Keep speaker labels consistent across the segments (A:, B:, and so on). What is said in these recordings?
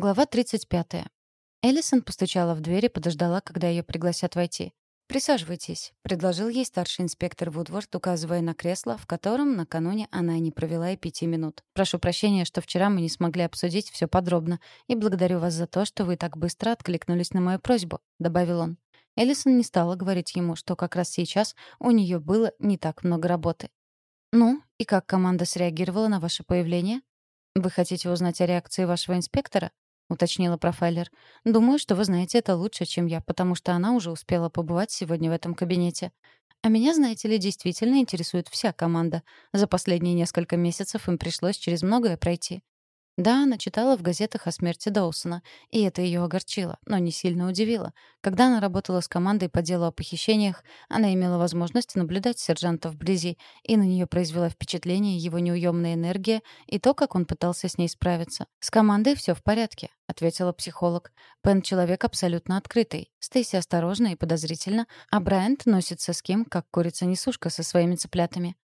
A: Глава 35. Эллисон постучала в дверь и подождала, когда ее пригласят войти. «Присаживайтесь», — предложил ей старший инспектор Вудворд, указывая на кресло, в котором накануне она не провела и пяти минут. «Прошу прощения, что вчера мы не смогли обсудить все подробно, и благодарю вас за то, что вы так быстро откликнулись на мою просьбу», — добавил он. Эллисон не стала говорить ему, что как раз сейчас у нее было не так много работы. «Ну, и как команда среагировала на ваше появление?» «Вы хотите узнать о реакции вашего инспектора?» — уточнила профайлер. «Думаю, что вы знаете это лучше, чем я, потому что она уже успела побывать сегодня в этом кабинете. А меня, знаете ли, действительно интересует вся команда. За последние несколько месяцев им пришлось через многое пройти. Да, она читала в газетах о смерти Доусона, и это ее огорчило, но не сильно удивило. Когда она работала с командой по делу о похищениях, она имела возможность наблюдать сержанта вблизи, и на нее произвела впечатление его неуемная энергия и то, как он пытался с ней справиться. «С командой все в порядке», — ответила психолог. «Пен — человек абсолютно открытый. Стейси осторожна и подозрительно, а Брайант носится с кем, как курица-несушка со своими цыплятами.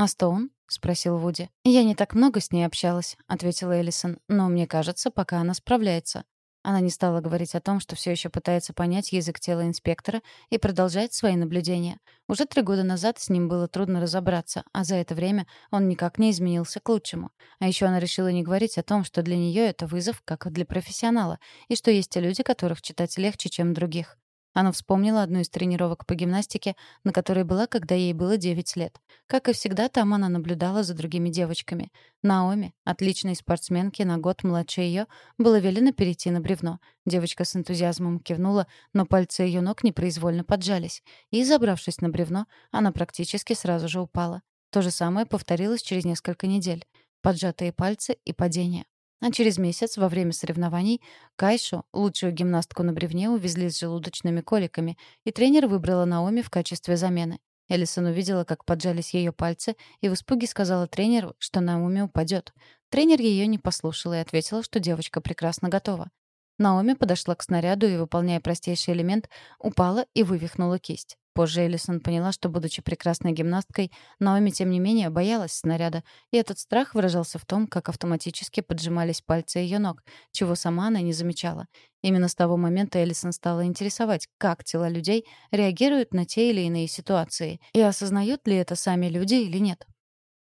A: «А Стоун?» — спросил Вуди. «Я не так много с ней общалась», — ответила Эллисон. «Но мне кажется, пока она справляется». Она не стала говорить о том, что все еще пытается понять язык тела инспектора и продолжает свои наблюдения. Уже три года назад с ним было трудно разобраться, а за это время он никак не изменился к лучшему. А еще она решила не говорить о том, что для нее это вызов, как для профессионала, и что есть люди, которых читать легче, чем других. Она вспомнила одну из тренировок по гимнастике, на которой была, когда ей было 9 лет. Как и всегда, там она наблюдала за другими девочками. Наоми, отличной спортсменке на год младше ее, было велено перейти на бревно. Девочка с энтузиазмом кивнула, но пальцы ее ног непроизвольно поджались. И, забравшись на бревно, она практически сразу же упала. То же самое повторилось через несколько недель. Поджатые пальцы и падение. А через месяц, во время соревнований, Кайшу, лучшую гимнастку на бревне, увезли с желудочными коликами, и тренер выбрала Наоми в качестве замены. Элисон увидела, как поджались ее пальцы, и в испуге сказала тренеру, что Наоми упадет. Тренер ее не послушал и ответила, что девочка прекрасно готова. Наоми подошла к снаряду и, выполняя простейший элемент, упала и вывихнула кисть. Позже Элисон поняла, что, будучи прекрасной гимнасткой, Наоми, тем не менее, боялась снаряда, и этот страх выражался в том, как автоматически поджимались пальцы ее ног, чего сама она не замечала. Именно с того момента Элисон стала интересовать, как тела людей реагируют на те или иные ситуации, и осознают ли это сами люди или нет.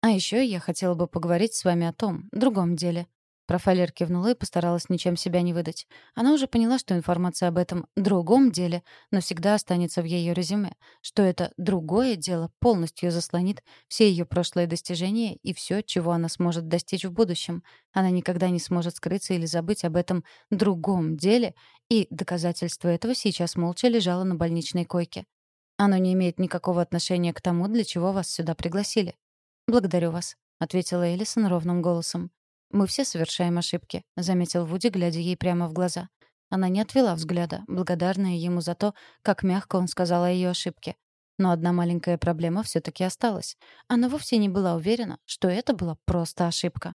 A: А еще я хотела бы поговорить с вами о том, другом деле. Профайлер кивнула и постаралась ничем себя не выдать. Она уже поняла, что информация об этом другом деле навсегда останется в ее резюме, что это другое дело полностью заслонит все ее прошлые достижения и все, чего она сможет достичь в будущем. Она никогда не сможет скрыться или забыть об этом другом деле, и доказательство этого сейчас молча лежало на больничной койке. Оно не имеет никакого отношения к тому, для чего вас сюда пригласили. «Благодарю вас», — ответила Элисон ровным голосом. «Мы все совершаем ошибки», — заметил Вуди, глядя ей прямо в глаза. Она не отвела взгляда, благодарная ему за то, как мягко он сказал о ее ошибке. Но одна маленькая проблема все таки осталась. Она вовсе не была уверена, что это была просто ошибка.